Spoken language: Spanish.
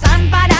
pasan para